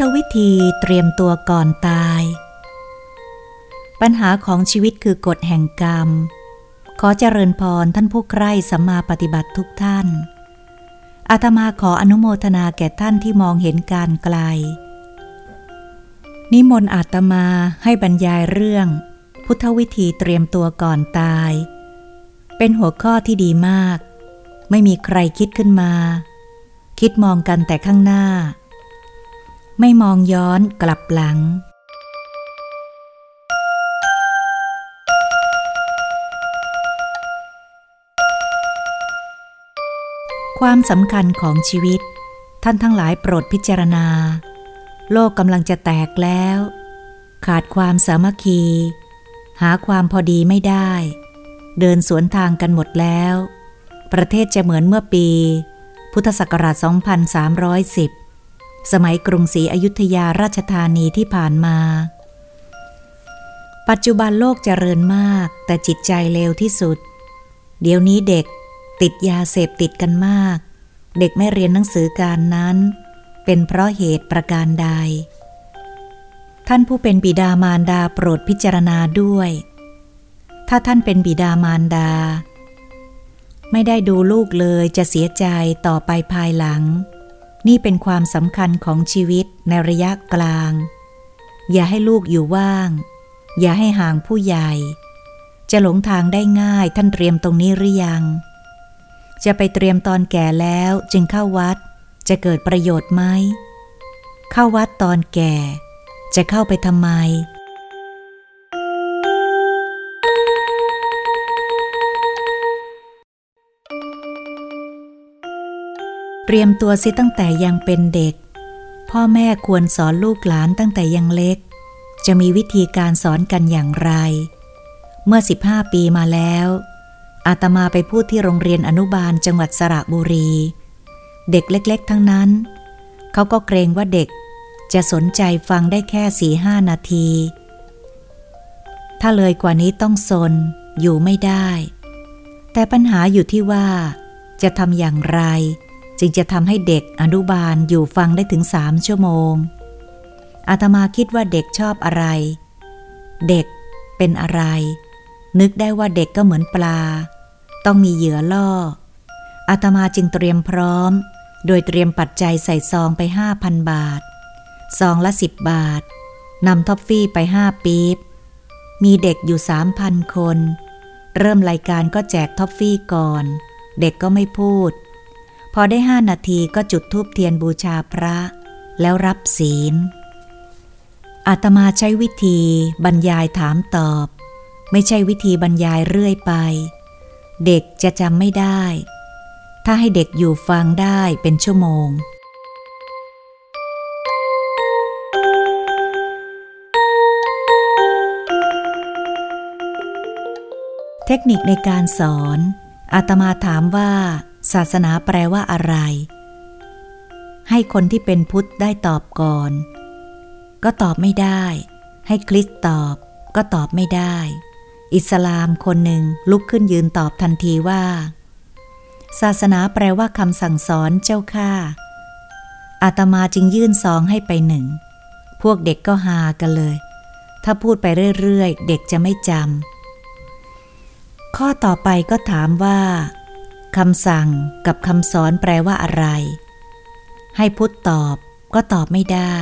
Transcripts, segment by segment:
ธวิธีเตรียมตัวก่อนตาย ปัญหาของชีวิตคือกฎแห่งกรรม ขอเจริญพรท่านผู้ใคร่สัมมาปฏิบัติทุกท่าน อาตมาขออนุโมทนาแก่ท่านที่มองเห็นการไกล นิมนต์อาตมาให้บรรยายเรื่อง พุทธวิธีเตรียมตัวก่อนตาย เป็นหัวข้อที่ดีมาก ไม่มีใครคิดขึ้นมา คิดมองกันแต่ข้างหน้า ไม่มองย้อนกลับหลัง ความสำคัญของชีวิต ท่านทั้งหลายโปรดพิจารณา โลกกำลังจะแตกแล้ว ขาดความสามัคคี หาความพอดีไม่ได้ เดินสวนทางกันหมดแล้ว ประเทศจะเหมือนเมื่อปี พุทธศักราช 2310 สมัยกรุงศรีอยุธยาราชธานีที่ผ่านมา ปัจจุบันโลกเจริญมากแต่จิตใจเลวที่สุด เดี๋ยวนี้เด็กติดยาเสพติดกันมาก เด็กไม่เรียนหนังสือการนั้น เป็นเพราะเหตุประการใด ท่านผู้เป็นบิดามารดาโปรดพิจารณาด้วย ถ้าท่านเป็นบิดามารดา ไม่ได้ดูลูกเลยจะเสียใจต่อไปภายหลัง นี่เป็นความสำคัญของชีวิตในระยะกลาง อย่าให้ลูกอยู่ว่าง อย่าให้ห่างผู้ใหญ่ จะหลงทางได้ง่ายท่านเตรียมตรงนี้หรือยัง จะไปเตรียมตอนแก่แล้วจึงเข้าวัด จะเกิดประโยชน์ไหม เข้าวัดตอนแก่ จะเข้าไปทำไม เตรียมตัวสิตั้งแต่ยังเป็นเด็ก พ่อแม่ควรสอนลูกหลานตั้งแต่ยังเล็ก จะมีวิธีการสอนกันอย่างไร เมื่อ 15 ปีมาแล้ว อาตมาไปพูดที่โรงเรียนอนุบาลจังหวัดสระบุรี เด็กเล็กๆ ทั้งนั้น เขาก็เกรงว่าเด็กจะสนใจฟังได้แค่สี่ห้านาที ถ้าเลยกว่านี้ต้องสนอยู่ไม่ได้ แต่ปัญหาอยู่ที่ว่า จะทำอย่างไร จึงจะทำให้เด็กอนุบาลอยู่ฟังได้ถึงสามชั่วโมง อาตมาคิดว่าเด็กชอบอะไร เด็กเป็นอะไร นึกได้ว่าเด็กก็เหมือนปลา ต้องมีเหยื่อล่อ อาตมาจึงเตรียมพร้อม โดยเตรียมปัจจัยใส่ซองไปห้าพันบาท ซองละสิบบาท นำท็อฟฟี่ไปห้าปี๊บ มีเด็กอยู่สามพันคน เริ่มรายการก็แจกท็อฟฟี่ก่อน เด็กก็ไม่พูด พอได้ห้านาทีก็จุดธูปเทียนบูชาพระ แล้วรับศีล อาตมาใช้วิธีบรรยายถามตอบ ไม่ใช่วิธีบรรยายเรื่อยไป เด็กจะจำไม่ได้ ถ้าให้เด็กอยู่ฟังได้เป็นชั่วโมงเทคนิคในการสอน อาตมาถามว่า ศาสนาแปลว่าอะไร ให้คนที่เป็นพุทธได้ตอบก่อน ก็ตอบไม่ได้ ให้คริสตอบ ก็ตอบไม่ได้ อิสลามคนหนึ่งลุกขึ้นยืนตอบทันทีว่า ศาสนาแปลว่าคำสั่งสอนเจ้าค่าอาตมาจึงยื่นซองให้ไปหนึ่ง พวกเด็กก็ฮากันเลย ถ้าพูดไปเรื่อยๆ เด็กจะไม่จำข้อต่อไปก็ถามว่า คำสั่งกับคำสอนแปลว่าอะไร ให้พุทธตอบก็ตอบไม่ได้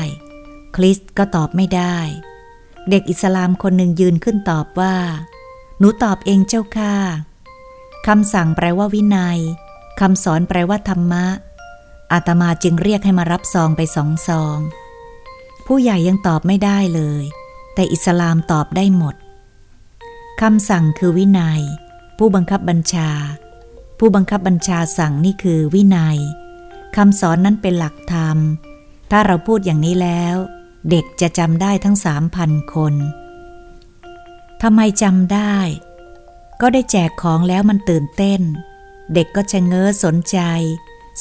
คริสก็ตอบไม่ได้ เด็กอิสลามคนหนึ่งยืนขึ้นตอบว่า หนูตอบเองเจ้าค่ะคำสั่งแปลว่าวินัยคำสอนแปลว่าธรรมะ อาตมาจึงเรียกให้มารับซองไปสองซอง ผู้ใหญ่ยังตอบไม่ได้เลย แต่อิสลามตอบได้หมดคำสั่งคือวินัย ผู้บังคับบัญชา ผู้บังคับบัญชาสั่งนี่คือวินัยคำสอนนั้นเป็นหลักธรรม ถ้าเราพูดอย่างนี้แล้ว เด็กจะจำได้ทั้งสามพันคนทำไมจำได้ ก็ได้แจกของแล้วมันตื่นเต้น เด็กก็ชะเง้อสนใจ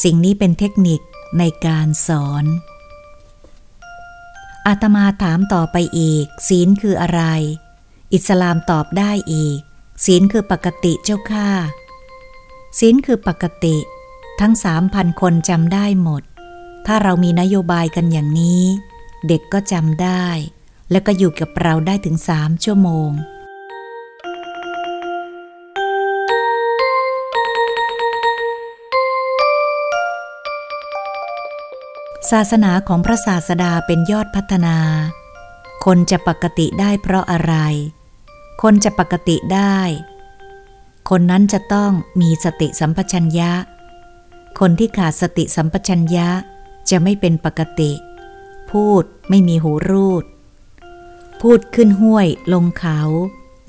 สิ่งนี้เป็นเทคนิคในการสอน อาตมาถามต่อไปอีก ศีลคืออะไร อิสลามตอบได้อีก ศีลคือปกติเจ้าค่า ศีลคือปกติ ทั้งสามพันคนจำได้หมด ถ้าเรามีนโยบายกันอย่างนี้ เด็กก็จำได้ และก็อยู่กับเราได้ถึงสามชั่วโมงศาสนาของพระศาสดาเป็นยอดพัฒนา คนจะปกติได้เพราะอะไร คนจะปกติได้ คนนั้นจะต้องมีสติสัมปชัญญะ คนที่ขาดสติสัมปชัญญะจะไม่เป็นปกติ พูดไม่มีหูรูด พูดขึ้นห้วยลงเขา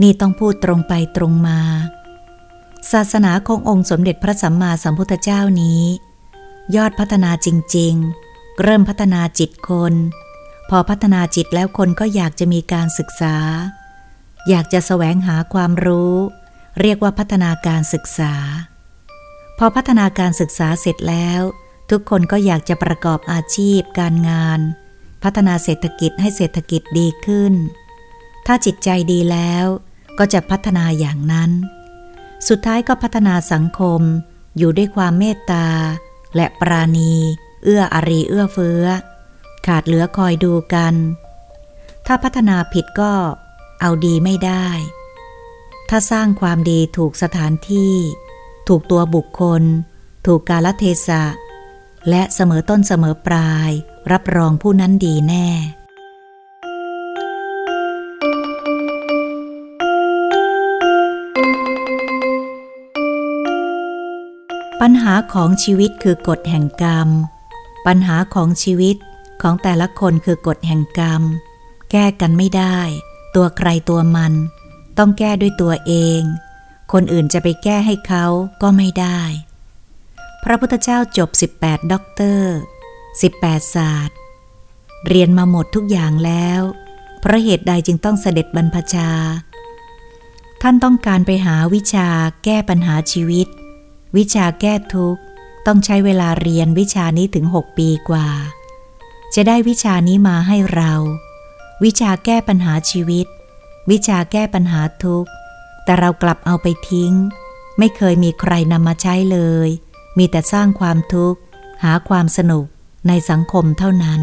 นี่ต้องพูดตรงไปตรงมา ศาสนาขององค์สมเด็จพระสัมมาสัมพุทธเจ้านี้ ยอดพัฒนาจริง ๆ เริ่มพัฒนาจิตคน พอพัฒนาจิตแล้วคนก็อยากจะมีการศึกษา อยากจะแสวงหาความรู้ เรียกว่าพัฒนาการศึกษา พอพัฒนาการศึกษาเสร็จแล้ว ทุกคนก็อยากจะประกอบอาชีพ การงาน พัฒนาเศรษฐกิจให้เศรษฐกิจดีขึ้น ถ้าจิตใจดีแล้วก็จะพัฒนาอย่างนั้น สุดท้ายก็พัฒนาสังคม อยู่ด้วยความเมตตา และปราณี เอื้ออารีเอื้อเฟื้อ ขาดเหลือคอยดูกัน ถ้าพัฒนาผิดก็เอาดีไม่ได้ ถ้าสร้างความดีถูกสถานที่ ถูกตัวบุคคล ถูกกาลเทศะ และเสมอต้นเสมอปลาย รับรองผู้นั้นดีแน่ ปัญหาของชีวิตคือกฎแห่งกรรม ปัญหาของชีวิตของแต่ละคนคือกฎแห่งกรรม แก้กันไม่ได้ ตัวใครตัวมัน ต้องแก้ด้วยตัวเอง คนอื่นจะไปแก้ให้เขาก็ไม่ได้ พระพุทธเจ้าจบ 18 ด็อกเตอร์ 18 ศาสตร์ เรียนมาหมดทุกอย่างแล้ว เพราะเหตุใดจึงต้องเสด็จบรรพชา ท่านต้องการไปหาวิชาแก้ปัญหาชีวิต วิชาแก้ทุกข์ ต้องใช้เวลาเรียนวิชานี้ถึง 6 ปีกว่า จะได้วิชานี้มาให้เรา วิชาแก้ปัญหาชีวิต วิชาแก้ปัญหาทุกข์ แต่เรากลับเอาไปทิ้ง ไม่เคยมีใครนำมาใช้เลย มีแต่สร้างความทุกข์ หาความสนุกในสังคมเท่านั้น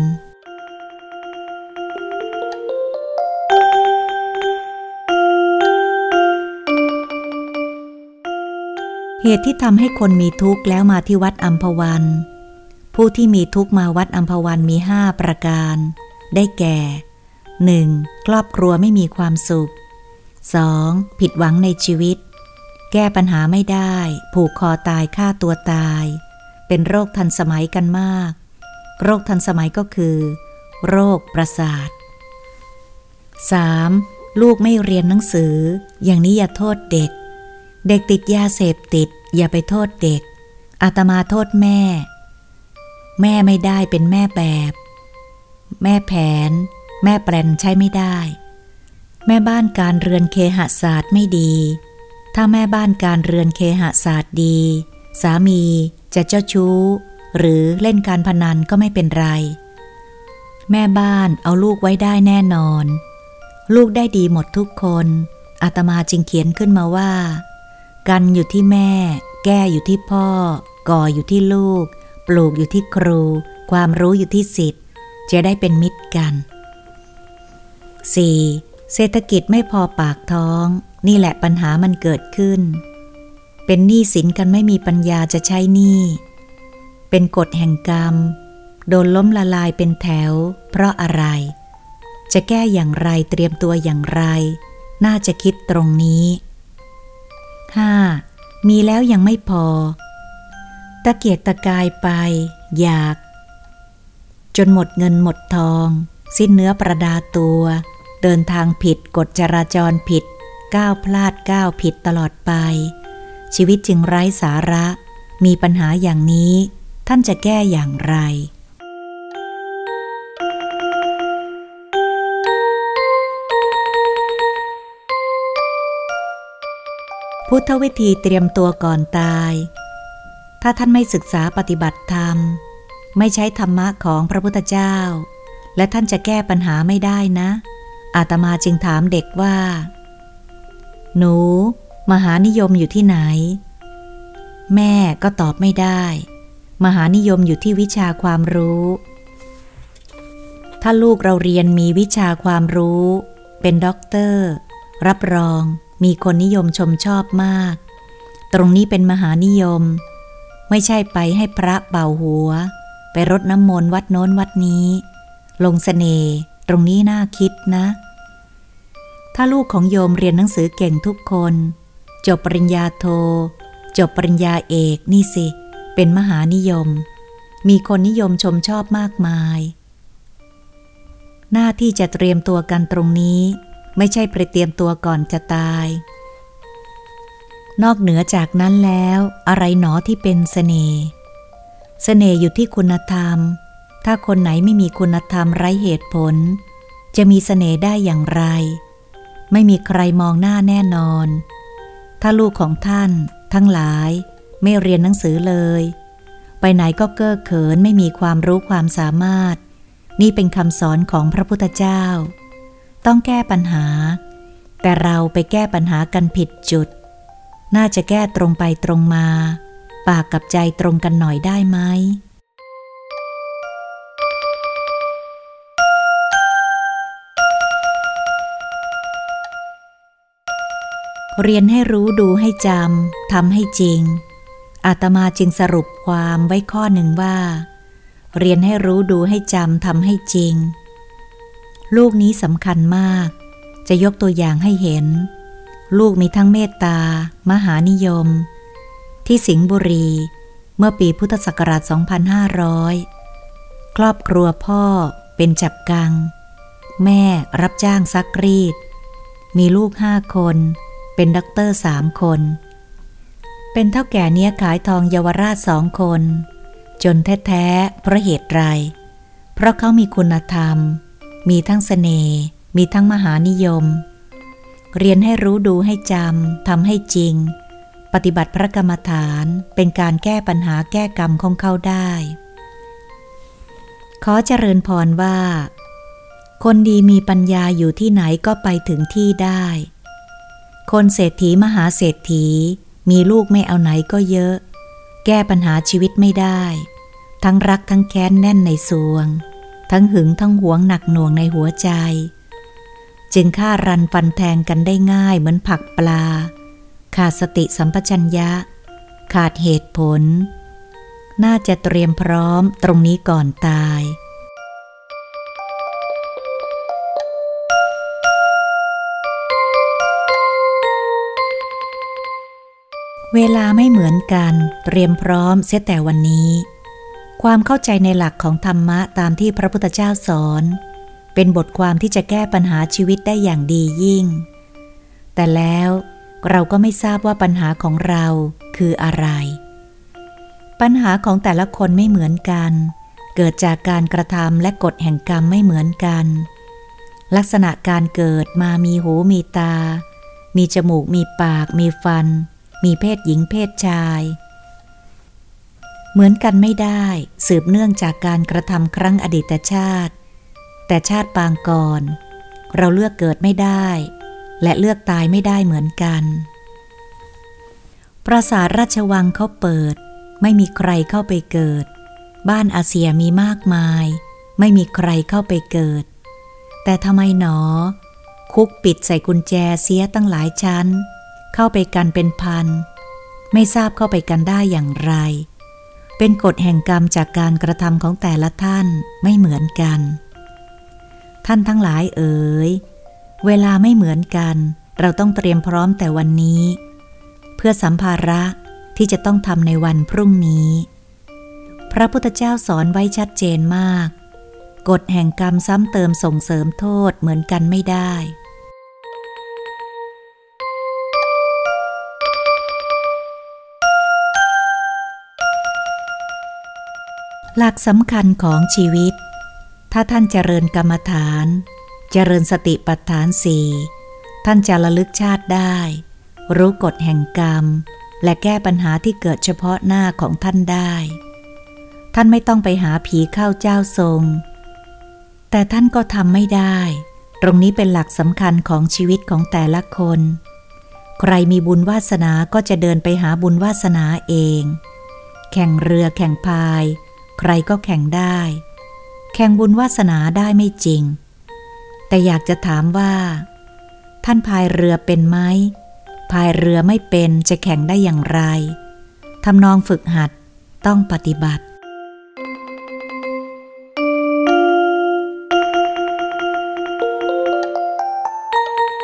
เหตุที่ทำให้คนมีทุกข์แล้วมาที่วัดอัมพวัน ผู้ที่มีทุกข์มาวัดอัมพวันมีห้าประการ ได้แก่ 1. ครอบครัวไม่มีความสุข 2. ผิดหวังในชีวิต แก้ปัญหาไม่ได้ ผูกคอตายฆ่าตัวตาย เป็นโรคทันสมัยกันมาก โรคทันสมัยก็คือ โรคประสาท 3. ลูกไม่เรียนหนังสือ อย่างนี้อย่าโทษเด็ก เด็กติดยาเสพติด อย่าไปโทษเด็ก อาตมาโทษแม่ แม่ไม่ได้เป็นแม่แบบ แม่แผน แม่แปลนใช้ไม่ได้ แม่บ้านการเรือนเคหศาสตร์ไม่ดี ถ้าแม่บ้านการเรือนเคหศาสตร์ดี สามีจะเจ้าชู้ หรือเล่นการพนันก็ไม่เป็นไร แม่บ้านเอาลูกไว้ได้แน่นอน ลูกได้ดีหมดทุกคนอาตมาจึงเขียนขึ้นมาว่า กันอยู่ที่แม่ แก้อยู่ที่พ่อ ก่ออยู่ที่ลูก ปลูกอยู่ที่ครู ความรู้อยู่ที่สิทธิ์จะได้เป็นมิตรกัน 4. เศรษฐกิจไม่พอปากท้อง นี่แหละปัญหามันเกิดขึ้น เป็นหนี้สินกันไม่มีปัญญาจะใช้หนี้ เป็นกฎแห่งกรรม โดนล้มละลายเป็นแถว เพราะอะไร จะแก้อย่างไรเตรียมตัวอย่างไร น่าจะคิดตรงนี้ 5. มีแล้วยังไม่พอ ตะเกียกตะกายไป อยาก จนหมดเงินหมดทอง สิ้นเนื้อประดาตัว เดินทางผิดกฎจราจรผิด ก้าวพลาดก้าวผิดตลอดไป ชีวิตจึงไร้สาระ มีปัญหาอย่างนี้ ท่านจะแก้อย่างไร พุทธวิธีเตรียมตัวก่อนตาย ถ้าท่านไม่ศึกษาปฏิบัติธรรม ไม่ใช้ธรรมะของพระพุทธเจ้า และท่านจะแก้ปัญหาไม่ได้นะ อาตมาจึงถามเด็กว่า หนู มหานิยมอยู่ที่ไหน แม่ก็ตอบไม่ได้ มหานิยมอยู่ที่วิชาความรู้ ถ้าลูกเราเรียนมีวิชาความรู้ เป็นด็อกเตอร์ รับรองมีคนนิยมชมชอบมาก ตรงนี้เป็นมหานิยม ไม่ใช่ไปให้พระเป่าหัว ไปรดน้ำมนต์วัดโน้นวัดนี้ ลงสเสน่ห์ตรงนี้น่าคิดนะ ถ้าลูกของโยมเรียนหนังสือเก่งทุกคน จบปริญญาโท จบปริญญาเอกนี่สิ เป็นมหานิยม มีคนนิยมชมชอบมากมาย หน้าที่จะเตรียมตัวกันตรงนี้ ไม่ใช่ไปเตรียมตัวก่อนจะตาย นอกเหนือจากนั้นแล้วอะไรหนอที่เป็นเสน่ห์เสน่ห์อยู่ที่คุณธรรม ถ้าคนไหนไม่มีคุณธรรมไร้เหตุผล จะมีเสน่ห์ได้อย่างไร ไม่มีใครมองหน้าแน่นอน ถ้าลูกของท่านทั้งหลายไม่เรียนหนังสือเลย ไปไหนก็เก้อเขินไม่มีความรู้ความสามารถ นี่เป็นคำสอนของพระพุทธเจ้า ต้องแก้ปัญหา แต่เราไปแก้ปัญหากันผิดจุด น่าจะแก้ตรงไปตรงมา ปากกับใจตรงกันหน่อยได้ไหม เรียนให้รู้ดูให้จำทำให้จริง อาตมาจึงสรุปความไว้ข้อหนึ่งว่า เรียนให้รู้ดูให้จำทำให้จริง ลูกนี้สำคัญมาก จะยกตัวอย่างให้เห็น ลูกมีทั้งเมตตา มหานิยม ที่สิงห์บุรี เมื่อปีพุทธศักราช 2500 ครอบครัวพ่อเป็นจับกัง แม่รับจ้างซักรีด มีลูกห้าคน เป็นด็อกเตอร์สามคน เป็นเถ้าแก่เนี้ยขายทองเยาวราชสองคน จนแท้ๆเพราะเหตุไร เพราะเขามีคุณธรรม มีทั้งเสน่ห์มีทั้งมหานิยม เรียนให้รู้ดูให้จำทำให้จริง ปฏิบัติพระกรรมฐานเป็นการแก้ปัญหาแก้กรรมของเขาได้ ขอเจริญพรว่า คนดีมีปัญญาอยู่ที่ไหนก็ไปถึงที่ได้ คนเศรษฐีมหาเศรษฐี มีลูกไม่เอาไหนก็เยอะ แก้ปัญหาชีวิตไม่ได้ ทั้งรักทั้งแค้นแน่นในสวง ทั้งหึงทั้งหวงหนักหน่วงในหัวใจ จึงฆ่ารันฟันแทงกันได้ง่ายเหมือนผักปลา ขาดสติสัมปชัญญะ ขาดเหตุผล น่าจะเตรียมพร้อมตรงนี้ก่อนตาย เวลาไม่เหมือนกัน เตรียมพร้อมเสียแต่วันนี้ ความเข้าใจในหลักของธรรมะตามที่พระพุทธเจ้าสอน เป็นบทความที่จะแก้ปัญหาชีวิตได้อย่างดียิ่ง แต่แล้วเราก็ไม่ทราบว่าปัญหาของเราคืออะไร ปัญหาของแต่ละคนไม่เหมือนกัน เกิดจากการกระทำและกฎแห่งกรรมไม่เหมือนกัน ลักษณะการเกิดมามีหูมีตา มีจมูกมีปากมีฟัน มีเพศหญิงเพศชาย เหมือนกันไม่ได้สืบเนื่องจากการกระทำครั้งอดีตชาติ แต่ชาติปางก่อน เราเลือกเกิดไม่ได้ และเลือกตายไม่ได้เหมือนกัน ปราสาทราชวังเขาเปิด ไม่มีใครเข้าไปเกิด บ้านอาเซียมีมากมาย ไม่มีใครเข้าไปเกิด แต่ทำไมหนอ คุกปิดใส่กุญแจเสียตั้งหลายชั้น เข้าไปกันเป็นพัน ไม่ทราบเข้าไปกันได้อย่างไร เป็นกฎแห่งกรรมจากการกระทำของแต่ละท่านไม่เหมือนกัน ท่านทั้งหลายเอ๋ย เวลาไม่เหมือนกัน เราต้องเตรียมพร้อมแต่วันนี้ เพื่อสัมภาระที่จะต้องทำในวันพรุ่งนี้ พระพุทธเจ้าสอนไว้ชัดเจนมาก กฎแห่งกรรมซ้ำเติมส่งเสริมโทษเหมือนกันไม่ได้ หลักสำคัญของชีวิต ถ้าท่านเจริญกรรมฐาน เจริญสติปัฏฐานสี่ท่านจะระลึกชาติได้ รู้กฎแห่งกรรม และแก้ปัญหาที่เกิดเฉพาะหน้าของท่านได้ ท่านไม่ต้องไปหาผีเข้าเจ้าทรง แต่ท่านก็ทำไม่ได้ ตรงนี้เป็นหลักสำคัญของชีวิตของแต่ละคน ใครมีบุญวาสนาก็จะเดินไปหาบุญวาสนาเอง แข่งเรือแข่งพาย ใครก็แข่งได้ แข่งบุญวาสนาได้ไม่จริง แต่อยากจะถามว่า ท่านพายเรือเป็นไหมพายเรือไม่เป็นจะแข่งได้อย่างไรทำนองฝึกหัดต้องปฏิบัติ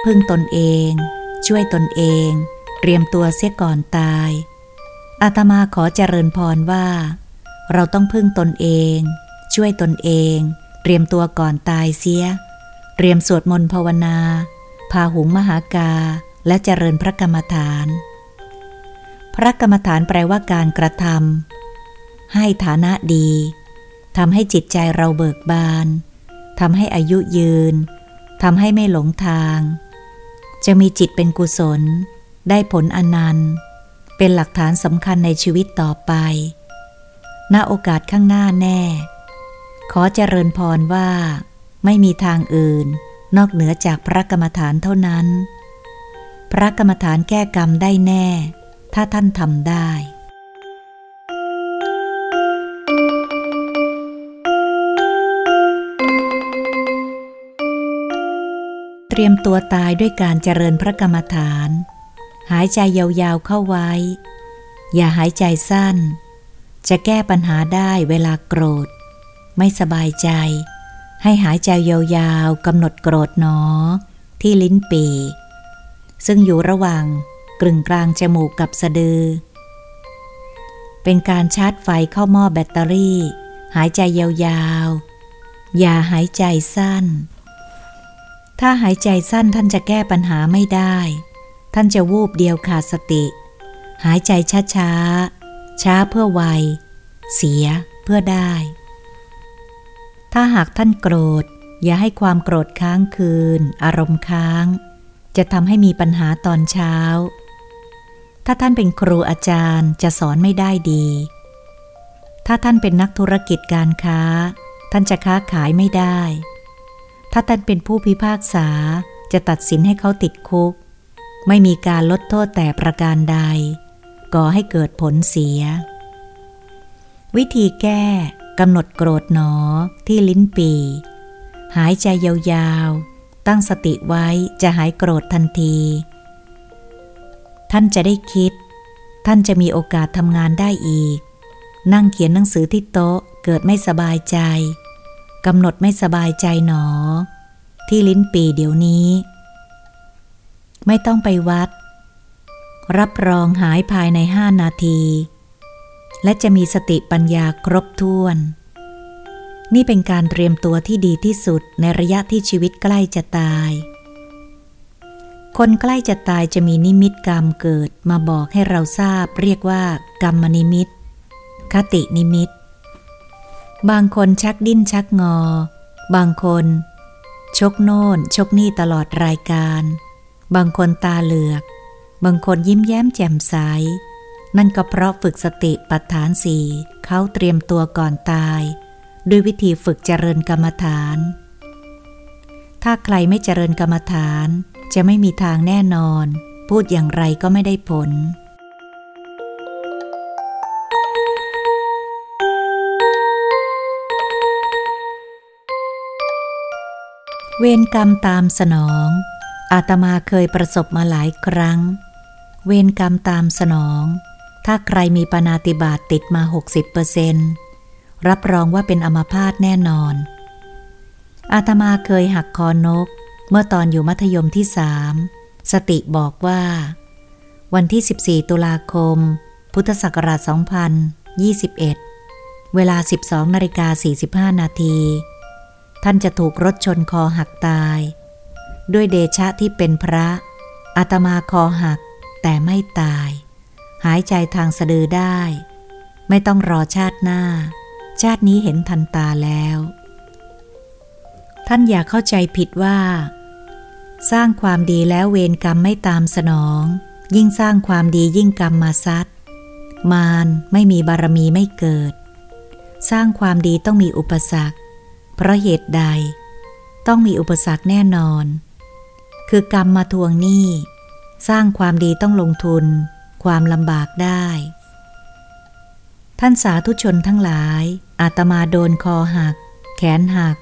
พึ่งตนเอง ช่วยตนเอง เตรียมตัวเสียก่อนตาย อาตมาขอเจริญพรว่า เราต้องพึ่งตนเอง ช่วยตนเอง เตรียมตัวก่อนตายเสีย เตรียมสวดมนต์ภาวนา พาหุงมหากา และเจริญพระกรรมฐาน พระกรรมฐานแปลว่าการกระทำให้ฐานะดีทำให้จิตใจเราเบิกบานทำให้อายุยืนทำให้ไม่หลงทาง จะมีจิตเป็นกุศล ได้ผลอนันต์ เป็นหลักฐานสำคัญในชีวิตต่อไป ณโอกาสข้างหน้าแน่ ขอเจริญพรว่า ไม่มีทางอื่น นอกเหนือจากพระกรรมฐานเท่านั้น พระกรรมฐานแก้กรรมได้แน่ ถ้าท่านทำได้เตรียมตัวตายด้วยการเจริญพระกรรมฐาน หายใจยาวๆเข้าไว้ อย่าหายใจสั้น จะแก้ปัญหาได้เวลาโกรธ ไม่สบายใจ ให้หายใจยาวๆกำหนดโกรธหนอ ที่ลิ้นปี ซึ่งอยู่ระหว่างกลึงกลางจมูกกับสะดือ เป็นการชาร์จไฟเข้าหม้อแบตเตอรี่ หายใจยาวๆ อย่าหายใจสั้น ถ้าหายใจสั้นท่านจะแก้ปัญหาไม่ได้ ท่านจะวูบเดียวขาดสติ หายใจช้าช้า ช้าเพื่อไว เสียเพื่อได้ ถ้าหากท่านโกรธ อย่าให้ความโกรธค้างคืน อารมณ์ค้าง จะทำให้มีปัญหาตอนเช้า ถ้าท่านเป็นครูอาจารย์จะสอนไม่ได้ดี ถ้าท่านเป็นนักธุรกิจการค้า ท่านจะค้าขายไม่ได้ ถ้าท่านเป็นผู้พิพากษาจะตัดสินให้เขาติดคุก ไม่มีการลดโทษแต่ประการใด ก่อให้เกิดผลเสีย วิธีแก้กำหนดโกรธหนอที่ลิ้นปี หายใจยาวๆ ตั้งสติไว้จะหายโกรธทันที ท่านจะได้คิด ท่านจะมีโอกาสทำงานได้อีก นั่งเขียนหนังสือที่โต๊ะเกิดไม่สบายใจกำหนดไม่สบายใจหนอ ที่ลิ้นปีเดี๋ยวนี้ ไม่ต้องไปวัด รับรองหายภายในห้านาที และจะมีสติปัญญาครบถ้วน นี่เป็นการเตรียมตัวที่ดีที่สุดในระยะที่ชีวิตใกล้จะตาย คนใกล้จะตายจะมีนิมิตกรรมเกิดมาบอกให้เราทราบเรียกว่า กรรมนิมิต คตินิมิต บางคนชักดิ้นชักงอ บางคน ชกโน่น ชกนี่ตลอดรายการ บางคนตาเหลือก บางคนยิ้มแย้มแจ่มใส นั่นก็เพราะฝึกสติปัฏฐานสี่เขาเตรียมตัวก่อนตาย ด้วยวิธีฝึกเจริญกรรมฐาน ถ้าใครไม่เจริญกรรมฐาน จะไม่มีทางแน่นอน พูดอย่างไรก็ไม่ได้ผลเวรกรรมตามสนอง อาตมาเคยประสบมาหลายครั้ง เวรกรรมตามสนอง ถ้าใครมีปนาติบาตติดมา 60%รับรองว่าเป็นอมพาตแน่นอน อาตมาเคยหักคอนก เมื่อตอนอยู่มัธยมที่สามสติบอกว่า วันที่ 14 ตุลาคม พุทธศักราช 2021 เวลา 12นาฬิกา45 นาที ท่านจะถูกรถชนคอหักตาย ด้วยเดชะที่เป็นพระอาตมาคอหัก แต่ไม่ตาย หายใจทางสะดือได้ ไม่ต้องรอชาติหน้า ชาตินี้เห็นทันตาแล้ว ท่านอย่าเข้าใจผิดว่า สร้างความดีแล้วเวรกรรมไม่ตามสนอง ยิ่งสร้างความดียิ่งกรรมมาซัดมารไม่มีบารมีไม่เกิด สร้างความดีต้องมีอุปสรรค เพราะเหตุใด ต้องมีอุปสรรคแน่นอน คือกรรมมาทวงหนี้ สร้างความดีต้องลงทุน ความลำบากได้ ท่านสาธุชนทั้งหลาย อาตมาโดนคอหัก แขนหัก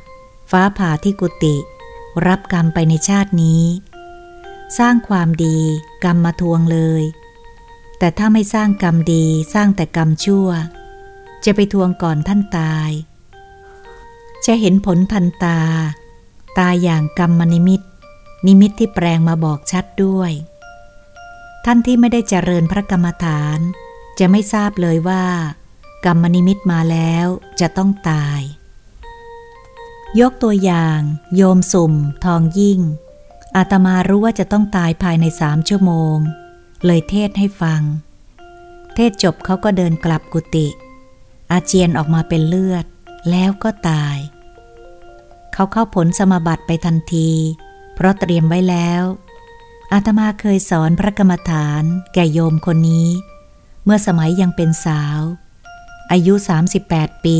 ฟ้าผ่าที่กุฏิ รับกรรมไปในชาตินี้ สร้างความดีกรรมมาทวงเลย แต่ถ้าไม่สร้างกรรมดีสร้างแต่กรรมชั่ว จะไปทวงก่อนท่านตาย จะเห็นผลทันตา ตายอย่างกรรมนิมิตนิมิตที่แปลงมาบอกชัดด้วย ท่านที่ไม่ได้เจริญพระกรรมฐาน จะไม่ทราบเลยว่า กรรมนิมิตมาแล้วจะต้องตาย ยกตัวอย่าง โยมสุ่ม ทองยิ่ง อาตมารู้ว่าจะต้องตายภายในสามชั่วโมง เลยเทศให้ฟัง เทศจบเขาก็เดินกลับกุฏิอาเจียนออกมาเป็นเลือด แล้วก็ตาย เขาเข้าผลสมบัติไปทันที เพราะเตรียมไว้แล้ว อาตมาเคยสอนพระกรรมฐาน แก่โยมคนนี้ เมื่อสมัยยังเป็นสาว อายุ 38 ปี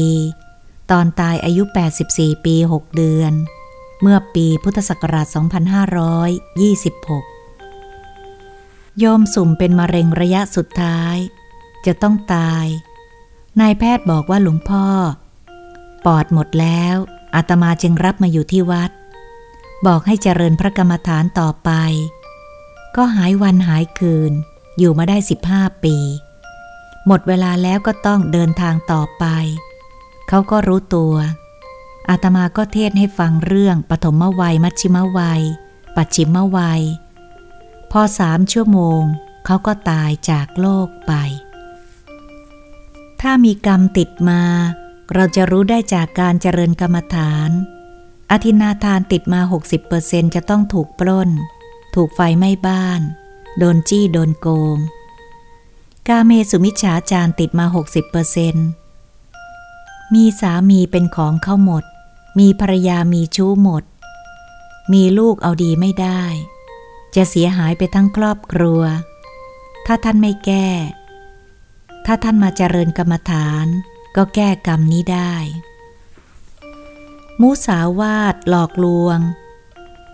ตอนตายอายุ 84 ปี 6 เดือน เมื่อปีพุทธศักราช 2526 โยมสุ่มเป็นมะเร็งระยะสุดท้าย จะต้องตาย นายแพทย์บอกว่าหลวงพ่อ ปอดหมดแล้วอาตมาจึงรับมาอยู่ที่วัด บอกให้เจริญพระกรรมฐานต่อไป ก็หายวันหายคืน อยู่มาได้ 15 ปี หมดเวลาแล้วก็ต้องเดินทางต่อไป เขาก็รู้ตัว อาตมาก็เทศให้ฟังเรื่องปฐมวัย มัชชิมวัย ปัจฉิมวัย พอสามชั่วโมง เขาก็ตายจากโลกไป ถ้ามีกรรมติดมา เราจะรู้ได้จากการเจริญกรรมฐานอธินาทานติดมา 60%จะต้องถูกปล้น ถูกไฟไหม้บ้าน โดนจี้โดนโกง กาเมสุมิจฉาจารติดมา 60%มีสามีเป็นของเข้าหมด มีภรรยามีชู้หมด มีลูกเอาดีไม่ได้ จะเสียหายไปทั้งครอบครัว ถ้าท่านไม่แก้ ถ้าท่านมาเจริญกรรมฐาน ก็แก้กรรมนี้ได้ มุสาวาทหลอกลวง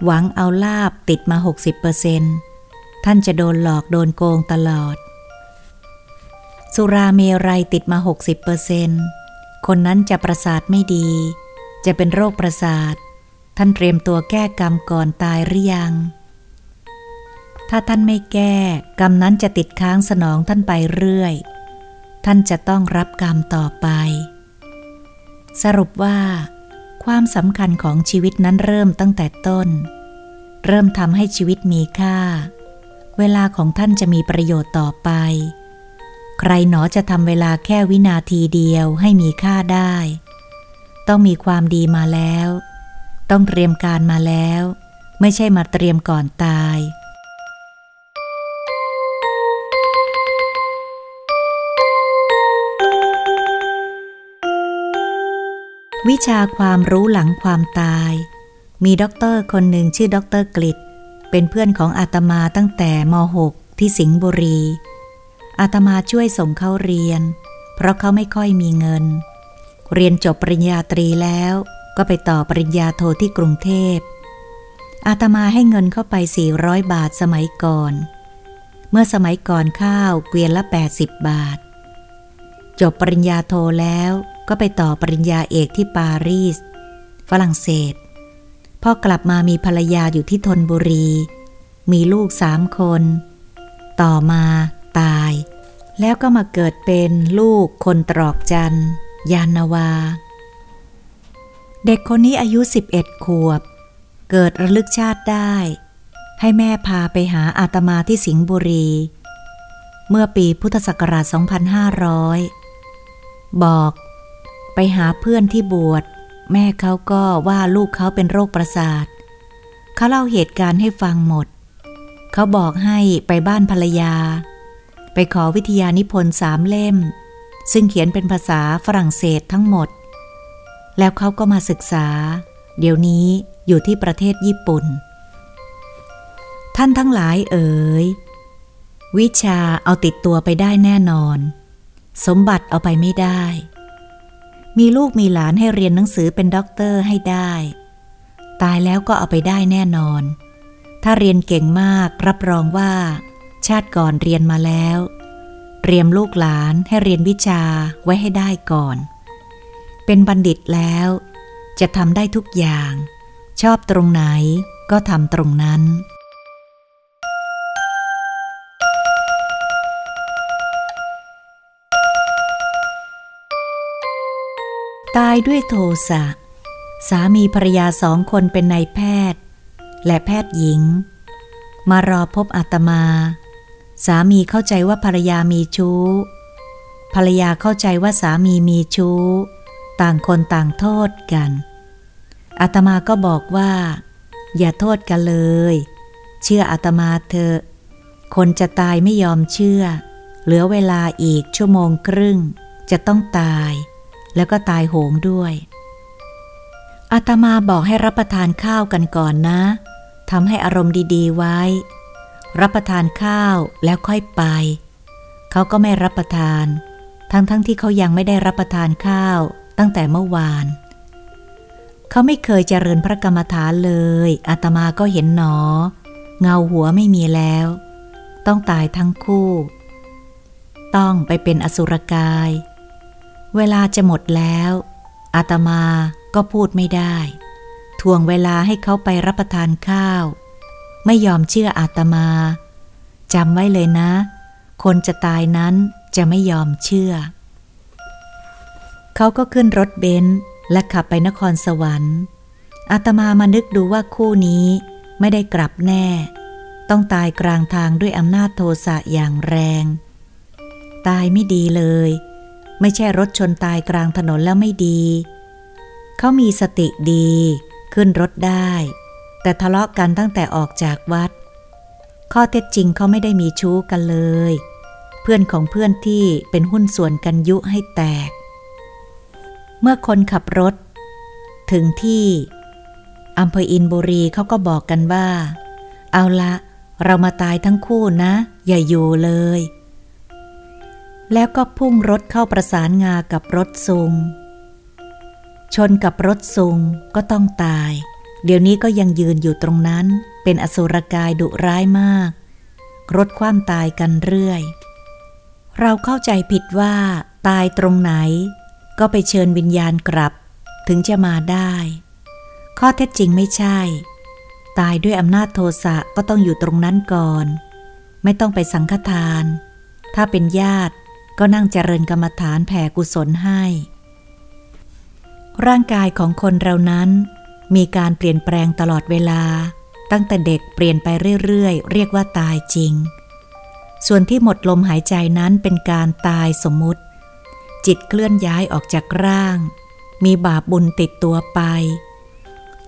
หวังเอาลาบติดมา 60%ท่านจะโดนหลอกโดนโกงตลอด สุราเมรัยติดมา 60%คนนั้นจะประสาทไม่ดี จะเป็นโรคประสาท ท่านเตรียมตัวแก้กรรมก่อนตายหรือยัง ถ้าท่านไม่แก้ กรรมนั้นจะติดค้างสนองท่านไปเรื่อย ท่านจะต้องรับกรรมต่อไป สรุปว่า ความสำคัญของชีวิตนั้นเริ่มตั้งแต่ต้น เริ่มทำให้ชีวิตมีค่า เวลาของท่านจะมีประโยชน์ต่อไป ใครหนอจะทำเวลาแค่วินาทีเดียวให้มีค่าได้ ต้องมีความดีมาแล้ว ต้องเตรียมการมาแล้ว ไม่ใช่มาเตรียมก่อนตาย วิชาความรู้หลังความตาย มีด็อกเตอร์คนหนึ่งชื่อด็อกเตอร์กฤษเป็นเพื่อนของอาตมาตั้งแต่ม .6 ที่สิงห์บุรี อาตมาช่วยส่งเขาเรียน เพราะเขาไม่ค่อยมีเงิน เรียนจบปริญญาตรีแล้วก็ไปต่อปริญญาโทที่กรุงเทพ อาตมาให้เงินเข้าไป 400 บาทสมัยก่อน เมื่อสมัยก่อนข้าวเกวียนละ 80 บาท จบปริญญาโทแล้ว ก็ไปต่อปริญญาเอกที่ปารีส ฝรั่งเศส พอกลับมามีภรรยาอยู่ที่ธนบุรี มีลูกสามคน ต่อมาตาย แล้วก็มาเกิดเป็นลูกคนตรอกจันยานนาวา เด็กคนนี้อายุ 11 ขวบ เกิดระลึกชาติได้ ให้แม่พาไปหาอาตมาที่สิงห์บุรี เมื่อปีพุทธศักราช 2500 บอก ไปหาเพื่อนที่บวช แม่เขาก็ว่าลูกเขาเป็นโรคประสาท เขาเล่าเหตุการณ์ให้ฟังหมด เขาบอกให้ไปบ้านภรรยา ไปขอวิทยานิพนธ์สามเล่ม ซึ่งเขียนเป็นภาษาฝรั่งเศสทั้งหมด แล้วเขาก็มาศึกษา เดี๋ยวนี้อยู่ที่ประเทศญี่ปุ่น ท่านทั้งหลายเอ๋ยวิชาเอาติดตัวไปได้แน่นอน สมบัติเอาไปไม่ได้ มีลูกมีหลานให้เรียนหนังสือเป็นด็อกเตอร์ให้ได้ ตายแล้วก็เอาไปได้แน่นอน ถ้าเรียนเก่งมากรับรองว่า ชาติก่อนเรียนมาแล้วเตรียมลูกหลานให้เรียนวิชาไว้ให้ได้ก่อน เป็นบัณฑิตแล้ว จะทำได้ทุกอย่าง ชอบตรงไหนก็ทำตรงนั้น ตายด้วยโทสะ สามีภรรยาสองคนเป็นนายแพทย์ และแพทย์หญิง มารอพบอาตมา สามีเข้าใจว่าภรรยามีชู้ ภรรยาเข้าใจว่าสามีมีชู้ ต่างคนต่างโทษกันอาตมาก็บอกว่า อย่าโทษกันเลย เชื่ออาตมาเถอะคนจะตายไม่ยอมเชื่อ เหลือเวลาอีกชั่วโมงครึ่ง จะต้องตาย แล้วก็ตายโหงด้วย อาตมาบอกให้รับประทานข้าวกันก่อนนะทำให้อารมณ์ดีๆไว้ รับประทานข้าวแล้วค่อยไป เขาก็ไม่รับประทาน ทั้งๆทที่เขายังไม่ได้รับประทานข้าวตั้งแต่เมื่อวาน เขาไม่เคยเจริญพระกรรมฐานเลยอาตมาก็เห็นหนอ เงาหัวไม่มีแล้ว ต้องตายทั้งคู่ ต้องไปเป็นอสุรกาย เวลาจะหมดแล้ว อาตมาก็พูดไม่ได้ทวงเวลาให้เขาไปรับประทานข้าว ไม่ยอมเชื่ออาตมาจำไว้เลยนะ คนจะตายนั้นจะไม่ยอมเชื่อ เขาก็ขึ้นรถเบนซ์และขับไปนครสวรรค์ อาตมามานึกดูว่าคู่นี้ไม่ได้กลับแน่ ต้องตายกลางทางด้วยอำนาจโทสะอย่างแรง ตายไม่ดีเลย ไม่ใช่รถชนตายกลางถนนแล้วไม่ดี เขามีสติดีขึ้นรถได้ แต่ทะเลาะกันตั้งแต่ออกจากวัด ข้อเท็จจริงเขาไม่ได้มีชู้กันเลย เพื่อนของเพื่อนที่เป็นหุ้นส่วนกันยุให้แตก เมื่อคนขับรถ ถึงที่อำเภออินบุรีเขาก็บอกกันว่า เอาละ เรามาตายทั้งคู่นะ อย่าอยู่เลย แล้วก็พุ่งรถเข้าประสานงากับรถซุง ชนกับรถซุงก็ต้องตาย เดี๋ยวนี้ก็ยังยืนอยู่ตรงนั้น เป็นอสุรกายดุร้ายมาก รถคว่ำตายกันเรื่อย เราเข้าใจผิดว่า ตายตรงไหน ก็ไปเชิญวิญญาณกลับ ถึงจะมาได้ ข้อเท็จจริงไม่ใช่ ตายด้วยอำนาจโทสะก็ต้องอยู่ตรงนั้นก่อน ไม่ต้องไปสังฆทาน ถ้าเป็นญาติ ก็นั่งเจริญกรรมฐานแผ่กุศลให้ ร่างกายของคนเรานั้น มีการเปลี่ยนแปลงตลอดเวลา ตั้งแต่เด็กเปลี่ยนไปเรื่อยๆ เรียกว่าตายจริง ส่วนที่หมดลมหายใจนั้นเป็นการตายสมมุติ จิตเคลื่อนย้ายออกจากร่าง มีบาปบุญติดตัวไป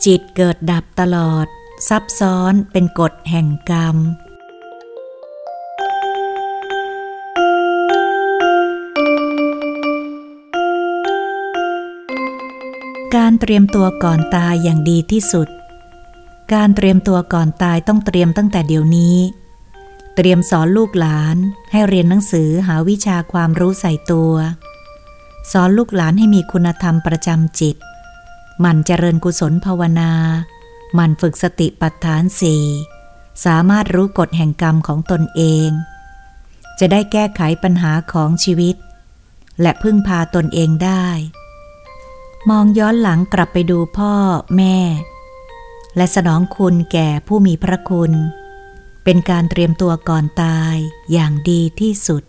จิตเกิดดับตลอด ซับซ้อนเป็นกฎแห่งกรรม การเตรียมตัวก่อนตายอย่างดีที่สุด การเตรียมตัวก่อนตายต้องเตรียมตั้งแต่เดี๋ยวนี้ เตรียมสอนลูกหลาน ให้เรียนหนังสือหาวิชาความรู้ใส่ตัว สอนลูกหลานให้มีคุณธรรมประจำจิต มันเจริญกุศลภาวนา มันฝึกสติปัฏฐานสี่สามารถรู้กฎแห่งกรรมของตนเอง จะได้แก้ไขปัญหาของชีวิต และพึ่งพาตนเองได้ มองย้อนหลังกลับไปดูพ่อแม่ และสนองคุณแก่ผู้มีพระคุณ เป็นการเตรียมตัวก่อนตายอย่างดีที่สุด